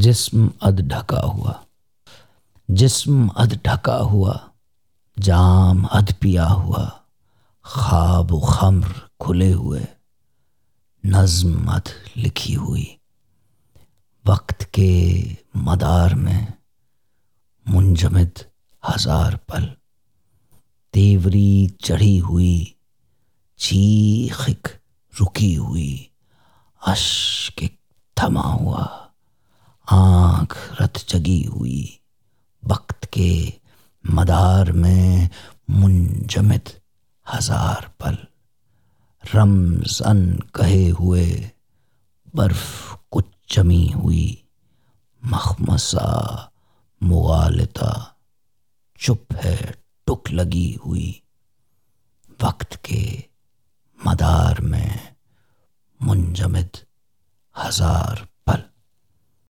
جسم اد ڈھکا ہوا، جسم اد ڈھکا ہوا، جام اد پیا ہوا، خواب و خمر کھلے ہوئے، نظم اد لکھی ہوئی۔ وقت کے مدار میں منجمد ہزار پل، تیوری چڑھی ہوئی، چیخک رکی ہوئی، اشک تھما ہوا۔ جگی ہوئی۔ وقت کے مدار میں منجمد ہزار پل۔ رمزن کہے ہوئے برف کچھ جمی ہوئی۔ مخمسا مغالطہ چپ ہے، ٹک لگی ہوئی۔ وقت کے مدار میں منجمد ہزار